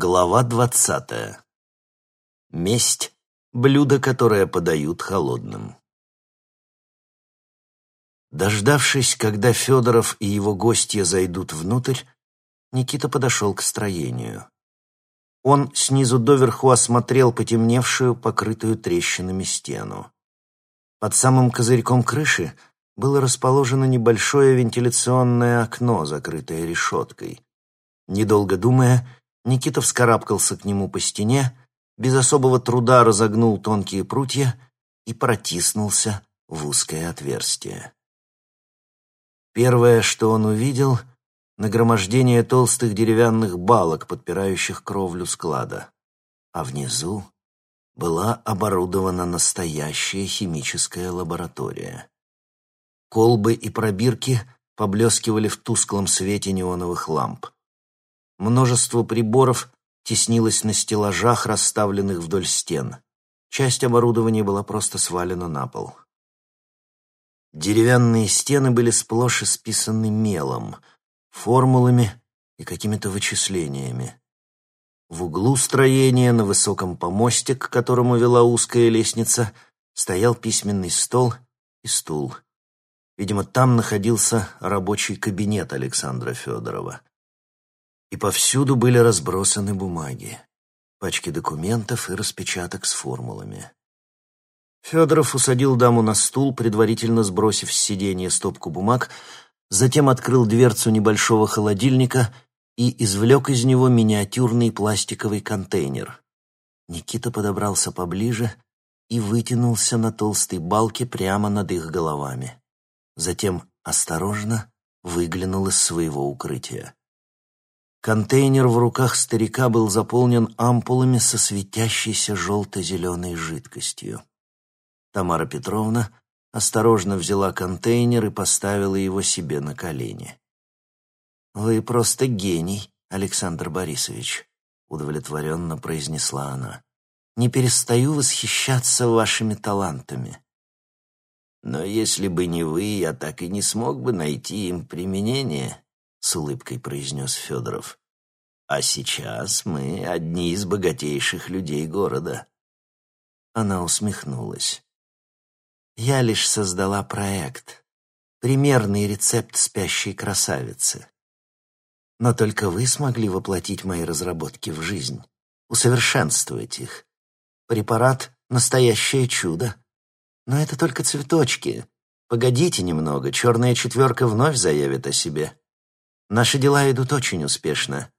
Глава двадцатая. Месть — блюдо, которое подают холодным. Дождавшись, когда Федоров и его гостья зайдут внутрь, Никита подошел к строению. Он снизу доверху осмотрел потемневшую, покрытую трещинами стену. Под самым козырьком крыши было расположено небольшое вентиляционное окно, закрытое решеткой. Недолго думая, Никита вскарабкался к нему по стене, без особого труда разогнул тонкие прутья и протиснулся в узкое отверстие. Первое, что он увидел — нагромождение толстых деревянных балок, подпирающих кровлю склада. А внизу была оборудована настоящая химическая лаборатория. Колбы и пробирки поблескивали в тусклом свете неоновых ламп. Множество приборов теснилось на стеллажах, расставленных вдоль стен. Часть оборудования была просто свалена на пол. Деревянные стены были сплошь исписаны мелом, формулами и какими-то вычислениями. В углу строения, на высоком помосте, к которому вела узкая лестница, стоял письменный стол и стул. Видимо, там находился рабочий кабинет Александра Федорова и повсюду были разбросаны бумаги, пачки документов и распечаток с формулами. Федоров усадил даму на стул, предварительно сбросив с сиденья стопку бумаг, затем открыл дверцу небольшого холодильника и извлек из него миниатюрный пластиковый контейнер. Никита подобрался поближе и вытянулся на толстой балке прямо над их головами. Затем осторожно выглянул из своего укрытия. Контейнер в руках старика был заполнен ампулами со светящейся желто-зеленой жидкостью. Тамара Петровна осторожно взяла контейнер и поставила его себе на колени. «Вы просто гений, Александр Борисович», — удовлетворенно произнесла она. «Не перестаю восхищаться вашими талантами». «Но если бы не вы, я так и не смог бы найти им применение», — с улыбкой произнес Федоров. «А сейчас мы одни из богатейших людей города». Она усмехнулась. «Я лишь создала проект, примерный рецепт спящей красавицы. Но только вы смогли воплотить мои разработки в жизнь, усовершенствовать их. Препарат — настоящее чудо. Но это только цветочки. Погодите немного, черная четверка вновь заявит о себе». Наши дела идут очень успешно.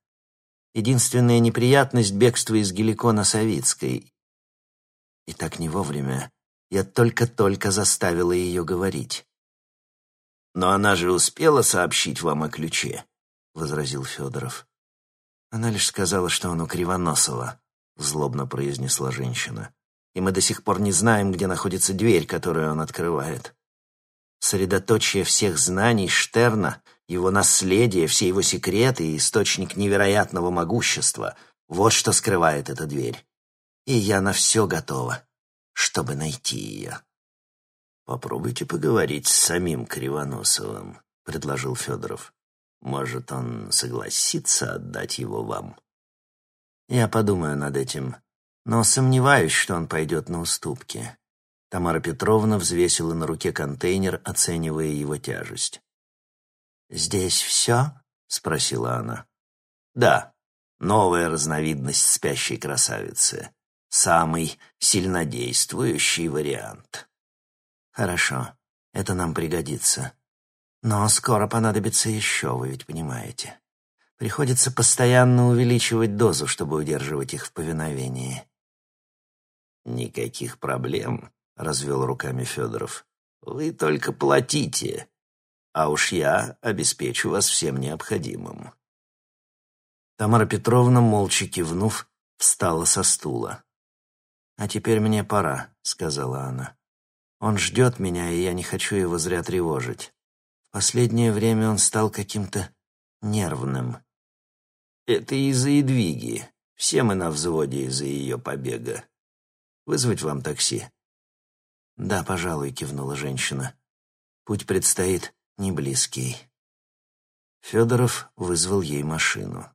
Единственная неприятность — бегства из Геликона Савицкой. И так не вовремя. Я только-только заставила ее говорить. «Но она же успела сообщить вам о ключе», — возразил Федоров. «Она лишь сказала, что он у Кривоносова», — злобно произнесла женщина. «И мы до сих пор не знаем, где находится дверь, которую он открывает. Средоточие всех знаний Штерна — его наследие, все его секреты и источник невероятного могущества — вот что скрывает эта дверь. И я на все готова, чтобы найти ее. «Попробуйте поговорить с самим Кривоносовым», — предложил Федоров. «Может, он согласится отдать его вам?» «Я подумаю над этим, но сомневаюсь, что он пойдет на уступки». Тамара Петровна взвесила на руке контейнер, оценивая его тяжесть. «Здесь все?» — спросила она. «Да, новая разновидность спящей красавицы. Самый сильнодействующий вариант». «Хорошо, это нам пригодится. Но скоро понадобится еще, вы ведь понимаете. Приходится постоянно увеличивать дозу, чтобы удерживать их в повиновении». «Никаких проблем», — развел руками Федоров. «Вы только платите, а уж я обеспечу вас всем необходимым». Тамара Петровна, молча кивнув, встала со стула. «А теперь мне пора», — сказала она. «Он ждет меня, и я не хочу его зря тревожить. В последнее время он стал каким-то нервным». «Это из-за Едвиги. Все мы на взводе из-за ее побега. Вызвать вам такси?» «Да, пожалуй», — кивнула женщина. «Путь предстоит не близкий. Федоров вызвал ей машину.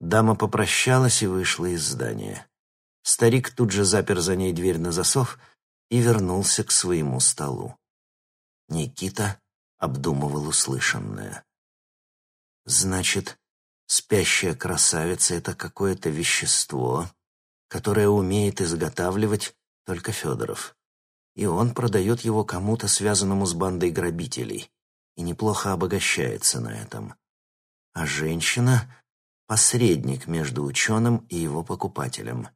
Дама попрощалась и вышла из здания. Старик тут же запер за ней дверь на засов и вернулся к своему столу. Никита обдумывал услышанное. Значит, спящая красавица — это какое-то вещество, которое умеет изготавливать только Федоров. И он продает его кому-то, связанному с бандой грабителей, и неплохо обогащается на этом. А женщина — посредник между ученым и его покупателем.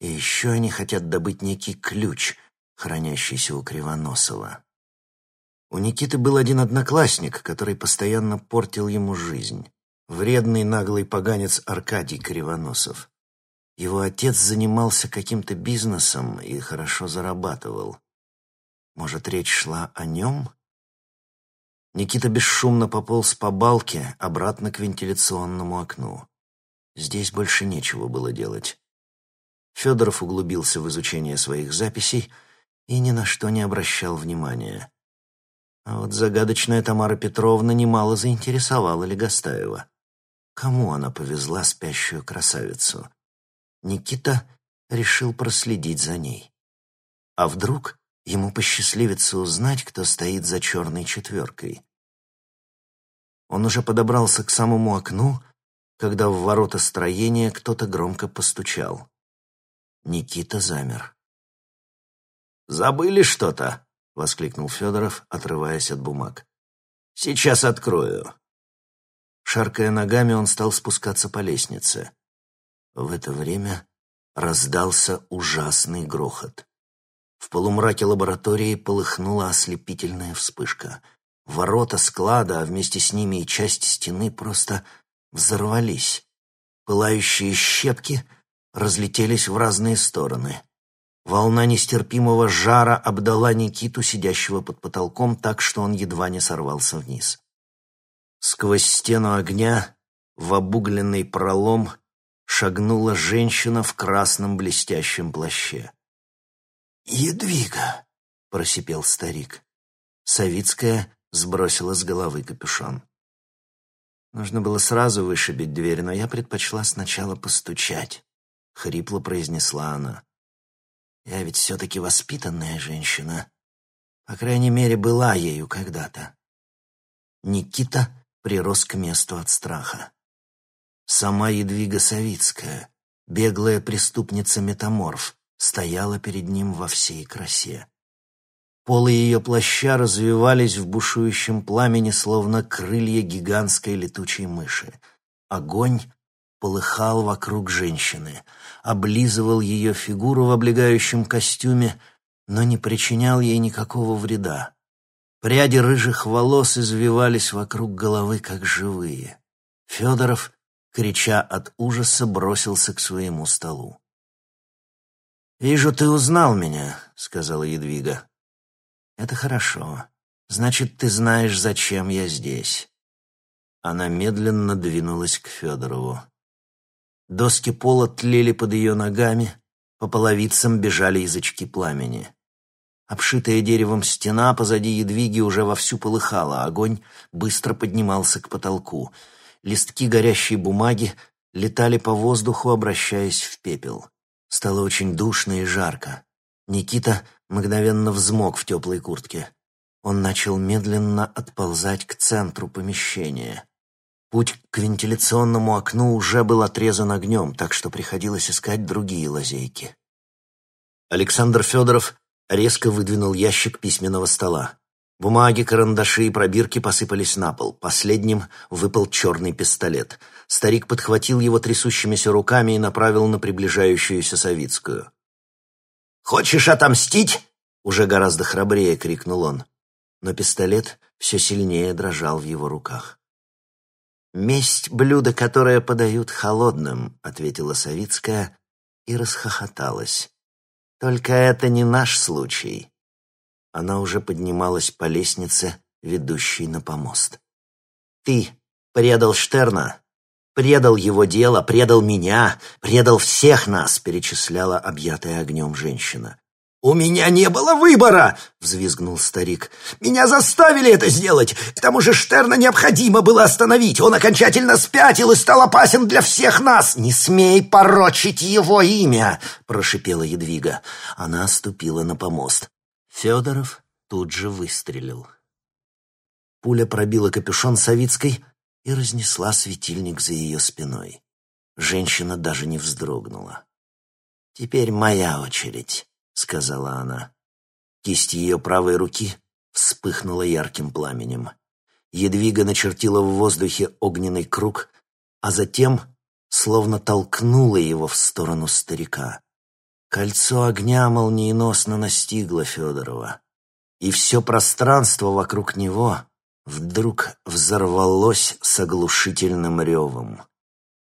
И еще они хотят добыть некий ключ, хранящийся у Кривоносова. У Никиты был один одноклассник, который постоянно портил ему жизнь. Вредный наглый поганец Аркадий Кривоносов. Его отец занимался каким-то бизнесом и хорошо зарабатывал. Может, речь шла о нем? Никита бесшумно пополз по балке обратно к вентиляционному окну. Здесь больше нечего было делать. Федоров углубился в изучение своих записей и ни на что не обращал внимания. А вот загадочная Тамара Петровна немало заинтересовала Легостаева. Кому она повезла спящую красавицу? Никита решил проследить за ней. А вдруг ему посчастливится узнать, кто стоит за черной четверкой? Он уже подобрался к самому окну, когда в ворота строения кто-то громко постучал. Никита замер. «Забыли что-то?» — воскликнул Федоров, отрываясь от бумаг. «Сейчас открою». Шаркая ногами, он стал спускаться по лестнице. В это время раздался ужасный грохот. В полумраке лаборатории полыхнула ослепительная вспышка. Ворота склада, а вместе с ними и часть стены просто взорвались. Пылающие щепки разлетелись в разные стороны. Волна нестерпимого жара обдала Никиту, сидящего под потолком, так что он едва не сорвался вниз. Сквозь стену огня в обугленный пролом шагнула женщина в красном блестящем плаще. «Едвига!» — просипел старик. Савицкая сбросила с головы капюшон. Нужно было сразу вышибить дверь, но я предпочла сначала постучать, — хрипло произнесла она. Я ведь все-таки воспитанная женщина. По крайней мере, была ею когда-то. Никита прирос к месту от страха. Сама Едвига Савицкая, беглая преступница-метаморф, стояла перед ним во всей красе. Полы ее плаща развивались в бушующем пламени, словно крылья гигантской летучей мыши. Огонь полыхал вокруг женщины, облизывал ее фигуру в облегающем костюме, но не причинял ей никакого вреда. Пряди рыжих волос извивались вокруг головы, как живые. Федоров, крича от ужаса, бросился к своему столу. «Вижу, ты узнал меня», — сказала Едвига. «Это хорошо. Значит, ты знаешь, зачем я здесь». Она медленно двинулась к Федорову. Доски пола тлели под ее ногами, по половицам бежали язычки пламени. Обшитая деревом стена позади едвиги уже вовсю полыхала, огонь быстро поднимался к потолку. Листки горящей бумаги летали по воздуху, обращаясь в пепел. Стало очень душно и жарко. Никита мгновенно взмок в теплой куртке. Он начал медленно отползать к центру помещения. Путь к вентиляционному окну уже был отрезан огнем, так что приходилось искать другие лазейки. Александр Федоров резко выдвинул ящик письменного стола. Бумаги, карандаши и пробирки посыпались на пол. Последним выпал черный пистолет. Старик подхватил его трясущимися руками и направил на приближающуюся Савицкую. «Хочешь отомстить?» — уже гораздо храбрее крикнул он. Но пистолет все сильнее дрожал в его руках. «Месть — блюдо, которое подают холодным», — ответила Савицкая и расхохоталась. «Только это не наш случай». Она уже поднималась по лестнице, ведущей на помост. «Ты предал Штерна, предал его дело, предал меня, предал всех нас», — перечисляла объятая огнем женщина. «У меня не было выбора!» — взвизгнул старик. «Меня заставили это сделать! К тому же Штерна необходимо было остановить! Он окончательно спятил и стал опасен для всех нас! Не смей порочить его имя!» — прошипела Едвига. Она ступила на помост. Федоров тут же выстрелил. Пуля пробила капюшон Савицкой и разнесла светильник за ее спиной. Женщина даже не вздрогнула. «Теперь моя очередь», — сказала она. Кисть ее правой руки вспыхнула ярким пламенем. Едвига начертила в воздухе огненный круг, а затем словно толкнула его в сторону старика. Кольцо огня молниеносно настигло Федорова, и все пространство вокруг него вдруг взорвалось с оглушительным ревом.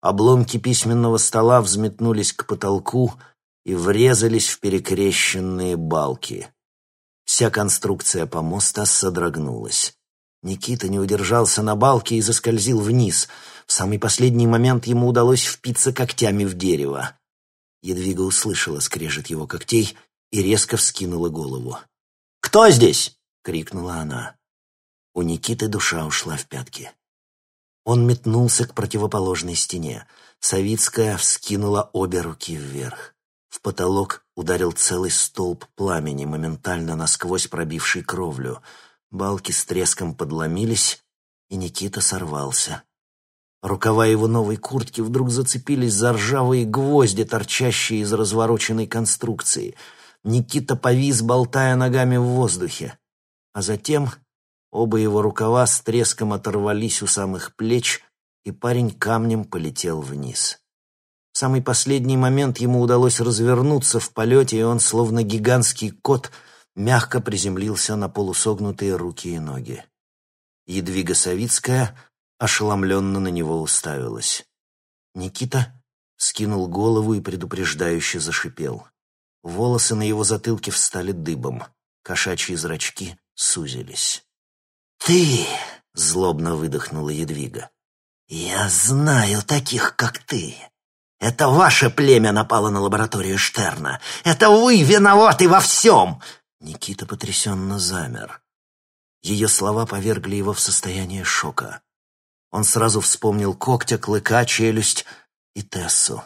Обломки письменного стола взметнулись к потолку и врезались в перекрещенные балки. Вся конструкция помоста содрогнулась. Никита не удержался на балке и заскользил вниз. В самый последний момент ему удалось впиться когтями в дерево. Едвига услышала скрежет его когтей и резко вскинула голову. «Кто здесь?» — крикнула она. У Никиты душа ушла в пятки. Он метнулся к противоположной стене. Савицкая вскинула обе руки вверх. В потолок ударил целый столб пламени, моментально насквозь пробивший кровлю. Балки с треском подломились, и Никита сорвался. Рукава его новой куртки вдруг зацепились за ржавые гвозди, торчащие из развороченной конструкции. Никита повис, болтая ногами в воздухе. А затем оба его рукава с треском оторвались у самых плеч, и парень камнем полетел вниз. В самый последний момент ему удалось развернуться в полете, и он, словно гигантский кот, мягко приземлился на полусогнутые руки и ноги. Едвига Савицкая ошеломленно на него уставилась. Никита скинул голову и предупреждающе зашипел. Волосы на его затылке встали дыбом, кошачьи зрачки сузились. «Ты!» — злобно выдохнула Едвига. «Я знаю таких, как ты. Это ваше племя напало на лабораторию Штерна. Это вы виноваты во всем!» Никита потрясенно замер. Ее слова повергли его в состояние шока. Он сразу вспомнил когтя, клыка, челюсть и Тессу.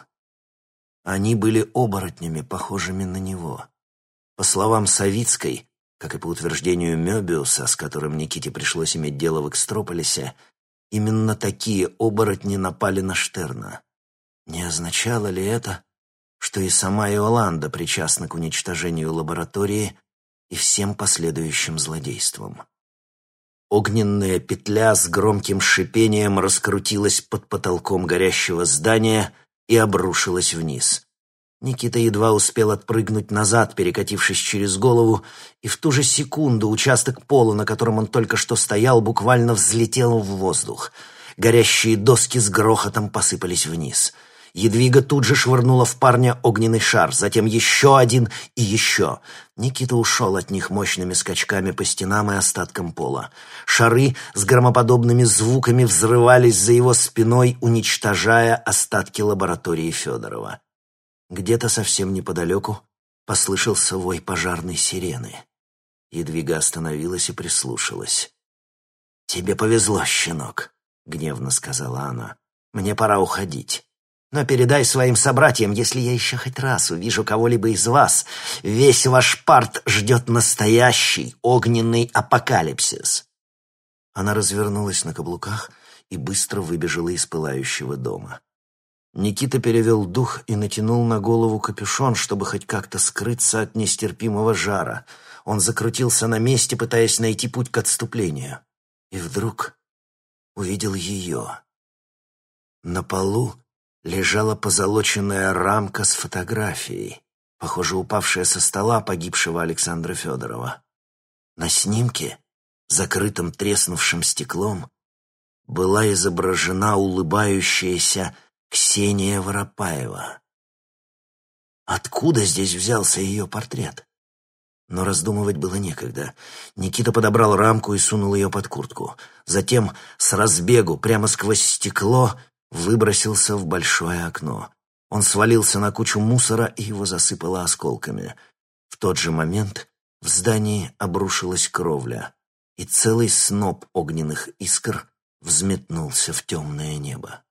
Они были оборотнями, похожими на него. По словам Савицкой, как и по утверждению Мёбиуса, с которым Никите пришлось иметь дело в Экстрополисе, именно такие оборотни напали на Штерна. Не означало ли это, что и сама Иоланда причастна к уничтожению лаборатории и всем последующим злодействам? Огненная петля с громким шипением раскрутилась под потолком горящего здания и обрушилась вниз. Никита едва успел отпрыгнуть назад, перекатившись через голову, и в ту же секунду участок пола, на котором он только что стоял, буквально взлетел в воздух. Горящие доски с грохотом посыпались вниз — Едвига тут же швырнула в парня огненный шар, затем еще один и еще. Никита ушел от них мощными скачками по стенам и остаткам пола. Шары с громоподобными звуками взрывались за его спиной, уничтожая остатки лаборатории Федорова. Где-то совсем неподалеку послышался вой пожарной сирены. Едвига остановилась и прислушалась. «Тебе повезло, щенок», — гневно сказала она. «Мне пора уходить. Но передай своим собратьям, если я еще хоть раз увижу кого-либо из вас, весь ваш парт ждет настоящий огненный апокалипсис». Она развернулась на каблуках и быстро выбежала из пылающего дома. Никита перевел дух и натянул на голову капюшон, чтобы хоть как-то скрыться от нестерпимого жара. Он закрутился на месте, пытаясь найти путь к отступлению. И вдруг увидел ее. На полу лежала позолоченная рамка с фотографией, похоже, упавшая со стола погибшего Александра Федорова. На снимке, закрытом треснувшим стеклом, была изображена улыбающаяся Ксения Воропаева. Откуда здесь взялся ее портрет? Но раздумывать было некогда. Никита подобрал рамку и сунул ее под куртку. Затем с разбегу прямо сквозь стекло выбросился в большое окно. Он свалился на кучу мусора, и его засыпало осколками. В тот же момент в здании обрушилась кровля, и целый сноп огненных искр взметнулся в темное небо.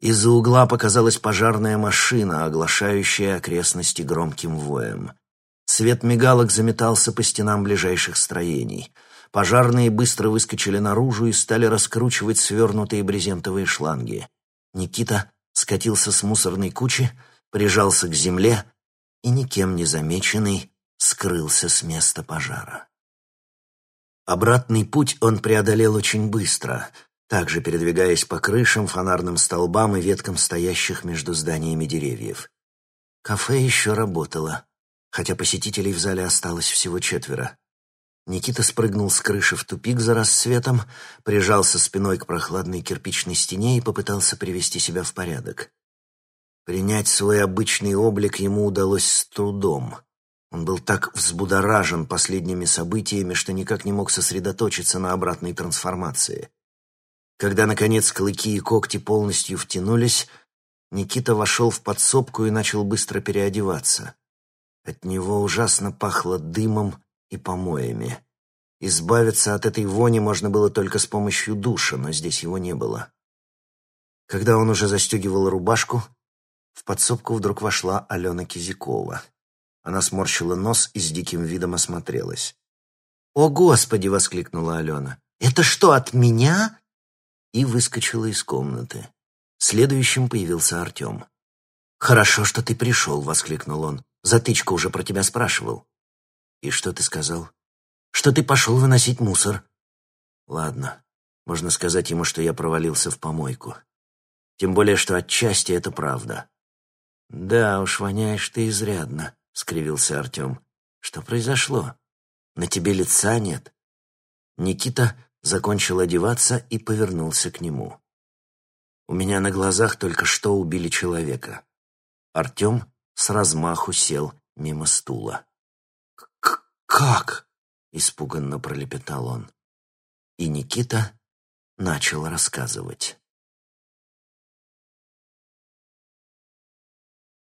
Из-за угла показалась пожарная машина, оглашающая окрестности громким воем. Свет мигалок заметался по стенам ближайших строений. Пожарные быстро выскочили наружу и стали раскручивать свернутые брезентовые шланги. Никита скатился с мусорной кучи, прижался к земле и, никем не замеченный, скрылся с места пожара. Обратный путь он преодолел очень быстро — также передвигаясь по крышам, фонарным столбам и веткам стоящих между зданиями деревьев. Кафе еще работало, хотя посетителей в зале осталось всего четверо. Никита спрыгнул с крыши в тупик за рассветом, прижался спиной к прохладной кирпичной стене и попытался привести себя в порядок. Принять свой обычный облик ему удалось с трудом. Он был так взбудоражен последними событиями, что никак не мог сосредоточиться на обратной трансформации. Когда, наконец, клыки и когти полностью втянулись, Никита вошел в подсобку и начал быстро переодеваться. От него ужасно пахло дымом и помоями. Избавиться от этой вони можно было только с помощью душа, но здесь его не было. Когда он уже застегивал рубашку, в подсобку вдруг вошла Алена Кизякова. Она сморщила нос и с диким видом осмотрелась. «О, Господи!» — воскликнула Алена. «Это что, от меня?» И выскочила из комнаты. Следующим появился Артем. «Хорошо, что ты пришел», — воскликнул он. «Затычка уже про тебя спрашивал». «И что ты сказал?» «Что ты пошел выносить мусор». «Ладно, можно сказать ему, что я провалился в помойку. Тем более, что отчасти это правда». «Да уж, воняешь ты изрядно», — скривился Артем. «Что произошло? На тебе лица нет?» Никита закончил одеваться и повернулся к нему. «У меня на глазах только что убили человека». Артем с размаху сел мимо стула. «Как?» — испуганно пролепетал он. И Никита начал рассказывать.